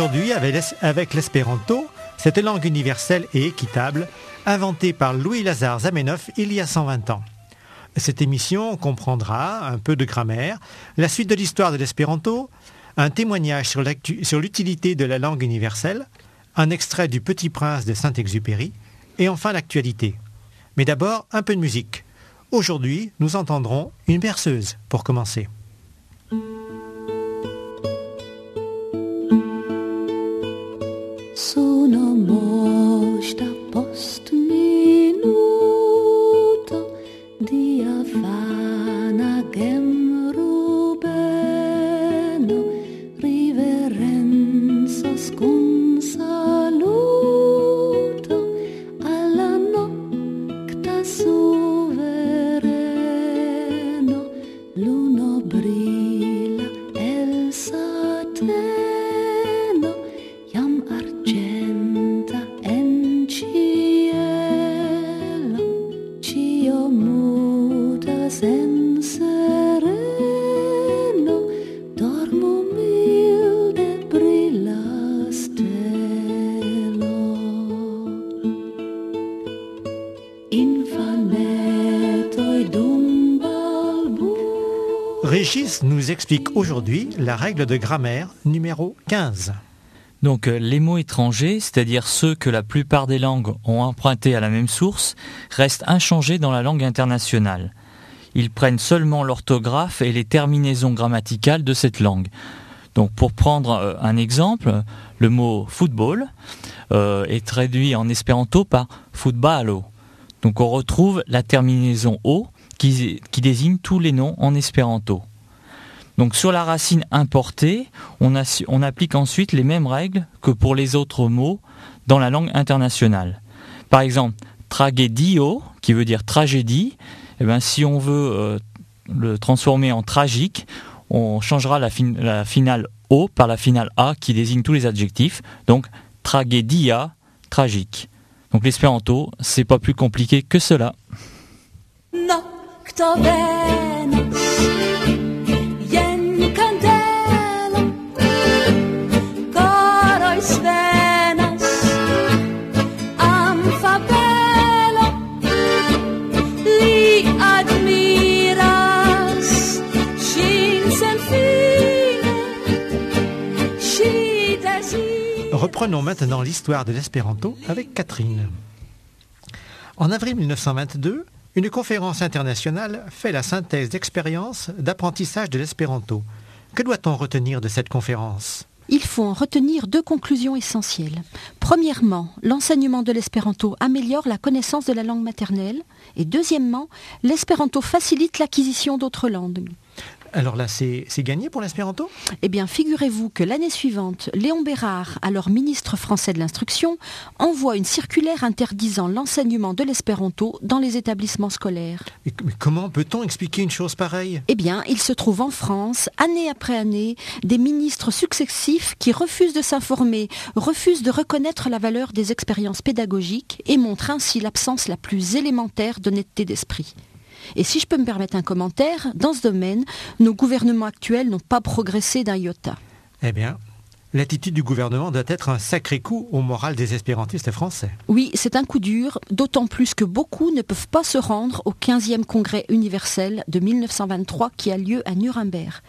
Aujourd'hui avec l'espéranto, cette langue universelle et équitable, inventée par Louis-Lazare Zamenhof il y a 120 ans. Cette émission comprendra un peu de grammaire, la suite de l'histoire de l'espéranto, un témoignage sur l'utilité de la langue universelle, un extrait du Petit Prince de Saint-Exupéry, et enfin l'actualité. Mais d'abord, un peu de musique. Aujourd'hui, nous entendrons une berceuse pour commencer. no more. Nous explique aujourd'hui la règle de grammaire numéro 15. Donc euh, les mots étrangers, c'est-à-dire ceux que la plupart des langues ont empruntés à la même source, restent inchangés dans la langue internationale. Ils prennent seulement l'orthographe et les terminaisons grammaticales de cette langue. Donc pour prendre euh, un exemple, le mot football euh, est traduit en espéranto par footballo. Donc on retrouve la terminaison o qui désigne tous les noms en espéranto. Donc sur la racine importée, on, applique ensuite les mêmes règles que pour les autres mots dans la langue internationale. Par exemple, tragédio, qui veut dire tragédie, eh ben, si on veut euh, le transformer en tragique, on changera la, la, finale O par la finale A qui désigne tous les adjectifs. Donc tragédia, tragique. Donc l'espéranto, c'est pas plus compliqué que cela. Reprenons maintenant l'histoire de l'espéranto avec Catherine. En avril 1922, une conférence internationale fait la synthèse d'expériences d'apprentissage de l'espéranto. Que doit-on retenir de cette conférence? Il faut en retenir deux conclusions essentielles. Premièrement, l'enseignement de l'espéranto améliore la connaissance de la langue maternelle. Et deuxièmement, l'espéranto facilite l'acquisition d'autres langues. Alors là, c'est gagné pour l'espéranto? Eh bien, figurez-vous que l'année suivante, Léon Bérard, alors ministre français de l'Instruction, envoie une circulaire interdisant l'enseignement de l'espéranto dans les établissements scolaires. Mais, comment peut-on expliquer une chose pareille? Eh bien, il se trouve en France, année après année, des ministres successifs qui refusent de s'informer, refusent de reconnaître la valeur des expériences pédagogiques et montrent ainsi l'absence la plus élémentaire d'honnêteté d'esprit. Et si je peux me permettre un commentaire, dans ce domaine, nos gouvernements actuels n'ont pas progressé d'un iota. Eh bien, L'attitude du gouvernement doit être un sacré coup au moral des espérantistes français. Oui, c'est un coup dur, d'autant plus que beaucoup ne peuvent pas se rendre au 15e congrès universel de 1923 qui a lieu à Nuremberg.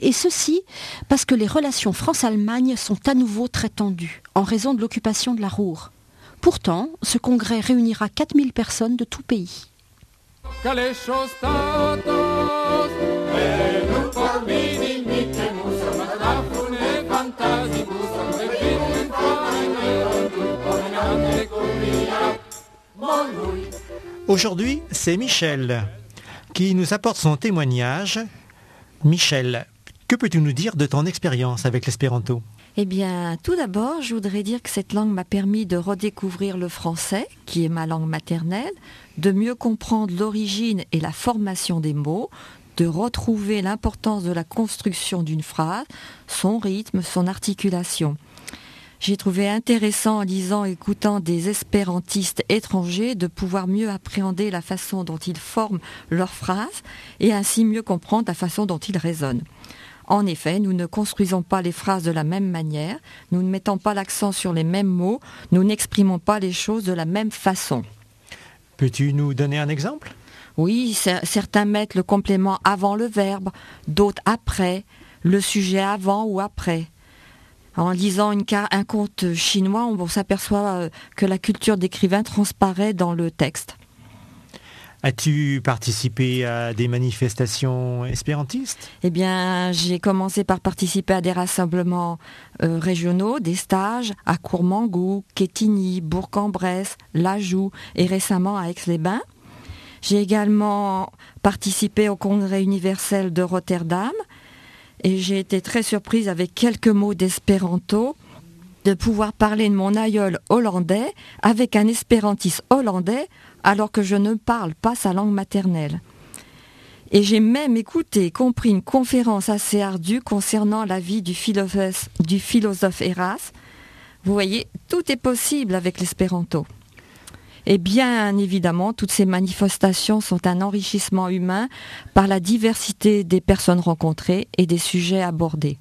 Et ceci parce que les relations France-Allemagne sont à nouveau très tendues en raison de l'occupation de la Ruhr. Pourtant, ce congrès réunira 4000 personnes de tout pays. Aujourd'hui, c'est Michel qui nous apporte son témoignage. Michel, que peux-tu nous dire de ton expérience avec l'espéranto? Eh bien, tout d'abord, je voudrais dire que cette langue m'a permis de redécouvrir le français, qui est ma langue maternelle, de mieux comprendre l'origine et la formation des mots, de retrouver l'importance de la construction d'une phrase, son rythme, son articulation. J'ai trouvé intéressant en lisant et écoutant des espérantistes étrangers de pouvoir mieux appréhender la façon dont ils forment leurs phrases et ainsi mieux comprendre la façon dont ils raisonnent. En effet, nous ne construisons pas les phrases de la même manière, nous ne mettons pas l'accent sur les mêmes mots, nous n'exprimons pas les choses de la même façon. Peux-tu nous donner un exemple? Oui, certains mettent le complément avant le verbe, d'autres après, le sujet avant ou après. En lisant un conte chinois, on s'aperçoit euh, que la culture d'écrivain transparaît dans le texte. As-tu participé à des manifestations espérantistes? Eh bien, j'ai commencé par participer à des rassemblements euh, régionaux, des stages à Courmangou, Quétigny, Bourg-en-Bresse, Lajoux et récemment à Aix-les-Bains. J'ai également participé au Congrès universel de Rotterdam et j'ai été très surprise avec quelques mots d'espéranto de pouvoir parler de mon aïeul hollandais avec un espérantiste hollandais alors que je ne parle pas sa langue maternelle. Et j'ai même écouté et compris une conférence assez ardue concernant la vie du philosophe, du philosophe Eras. Vous voyez, tout est possible avec l'espéranto. Et bien évidemment, toutes ces manifestations sont un enrichissement humain par la diversité des personnes rencontrées et des sujets abordés.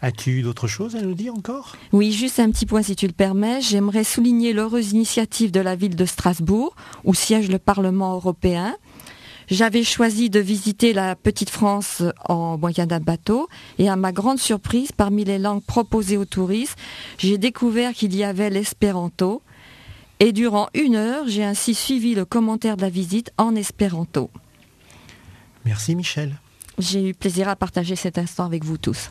As-tu d'autres choses à nous dire encore? Oui, juste un petit point si tu le permets. J'aimerais souligner l'heureuse initiative de la ville de Strasbourg, où siège le Parlement européen. J'avais choisi de visiter la petite France en moyen d'un bateau et à ma grande surprise, parmi les langues proposées aux touristes, j'ai découvert qu'il y avait l'espéranto. Et durant une heure, j'ai ainsi suivi le commentaire de la visite en espéranto. Merci Michel. J'ai eu plaisir à partager cet instant avec vous tous.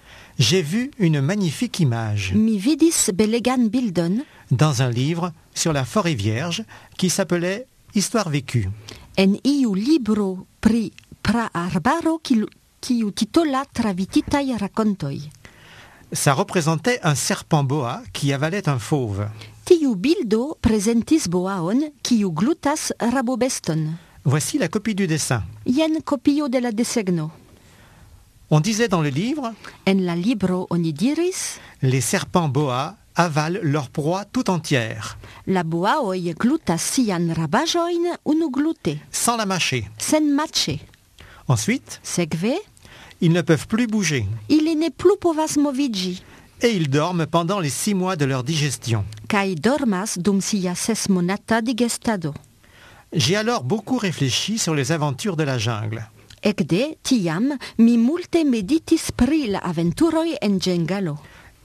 j'ai vu une magnifique image mi vidis belegan bildon dans un livre sur la forêt vierge qui s'appelait Histoire vécue. en iu libro pri pra arbaro kiu titola travititai racontoi. Ça représentait un serpent boa qui avalait un fauve. Tiu bildo presentis boaon kiu glutas rabobeston. Voici la copie du dessin. Jen copio de la desegno. On disait dans le livre, En la libro oni diris, les serpents boa avalent leur proie tout entière, la boaoi glutas sian rabajoin unu glute, sans la mâcher. sen. Ensuite, Sekve, ils ne peuvent plus bouger ne povas movigi, et ils dorment pendant les six mois de leur digestion. kai dormas dum sia ses monata digestado. J'ai alors beaucoup réfléchi sur les aventures de la jungle. Ekde tiam mi multe meditis pri la aventuroi en ĝengalo.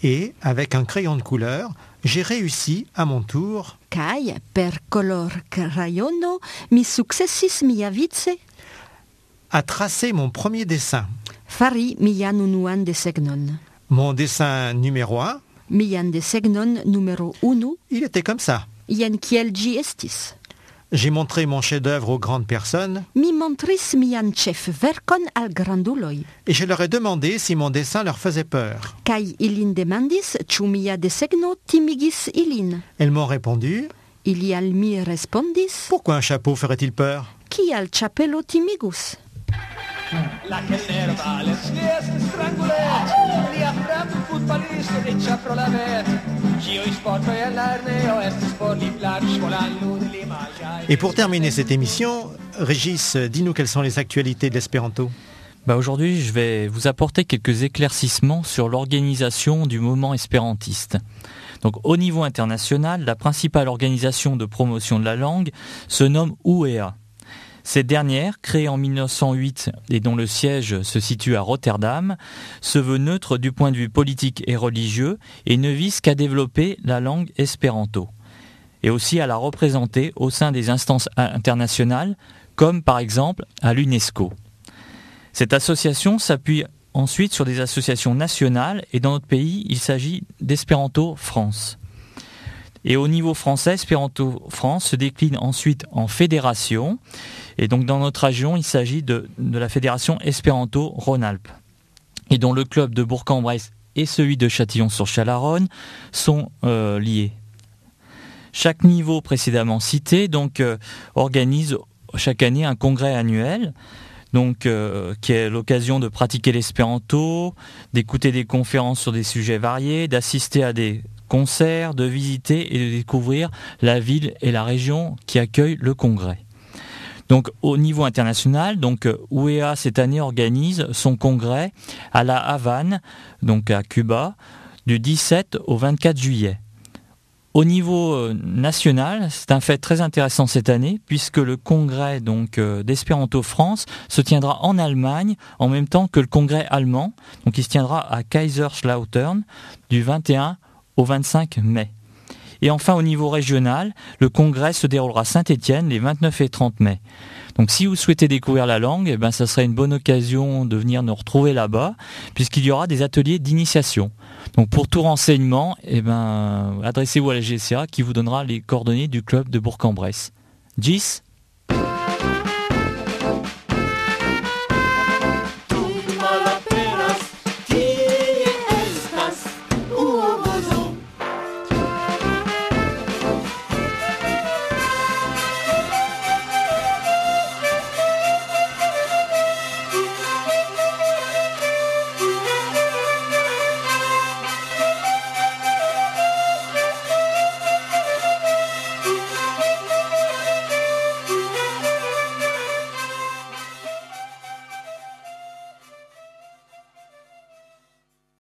Et, avec un crayon de couleur, j'ai réussi, à mon tour, Kai per color crayono mi sukcesis miavice à tracer mon premier dessin. fari mian unuan desegnon. Mon dessin numéro un, Mian desegnon numero unu, il était comme ça. jen kiel ĝi estis. J'ai montré mon chef-d'œuvre aux grandes personnes Mi montris mian ĉefverkon al granduloj, et je leur ai demandé si mon dessin leur faisait peur. kaj ilin demandis ĉu mia desegno timigis ilin? Elles m'ont répondu Ili al mi respondis, Pourquoi un chapeau ferait-il peur? Kial ĉapelo timigus. La che nerva, le sieste strangolette Li ha fratto il futbalista e ci Et pour terminer cette émission, Régis, dis-nous quelles sont les actualités de l'espéranto. Bah Aujourd'hui, je vais vous apporter quelques éclaircissements sur l'organisation du moment espérantiste. Donc, au niveau international, la principale organisation de promotion de la langue se nomme UEA. Cette dernière, créée en 1908 et dont le siège se situe à Rotterdam, se veut neutre du point de vue politique et religieux et ne vise qu'à développer la langue espéranto et aussi à la représenter au sein des instances internationales comme par exemple à l'UNESCO. Cette association s'appuie ensuite sur des associations nationales et dans notre pays, il s'agit d'Espéranto France. Et au niveau français, Espéranto France se décline ensuite en fédération. Et donc dans notre région, il s'agit de, la fédération Espéranto Rhône-Alpes. Et dont le club de Bourg-en-Bresse et celui de Châtillon-sur-Chalaronne sont euh, liés. Chaque niveau précédemment cité donc euh, organise chaque année un congrès annuel donc euh, qui est l'occasion de pratiquer l'espéranto, d'écouter des conférences sur des sujets variés, d'assister à des concerts, de visiter et de découvrir la ville et la région qui accueillent le congrès. Donc au niveau international, donc UEA cette année organise son congrès à la Havane, donc à Cuba, du 17 au 24 juillet. Au niveau euh, national, c'est un fait très intéressant cette année puisque le congrès donc euh, d'Espéranto France se tiendra en Allemagne en même temps que le congrès allemand. Donc il se tiendra à Kaiserslautern du 21 au 25 mai. Et enfin au niveau régional, le congrès se déroulera à Saint-Étienne les 29 et 30 mai. Donc si vous souhaitez découvrir la langue, eh ben, ça serait une bonne occasion de venir nous retrouver là-bas, puisqu'il y aura des ateliers d'initiation. Donc pour tout renseignement, eh ben, adressez-vous à la GCA qui vous donnera les coordonnées du club de Bourg-en-Bresse.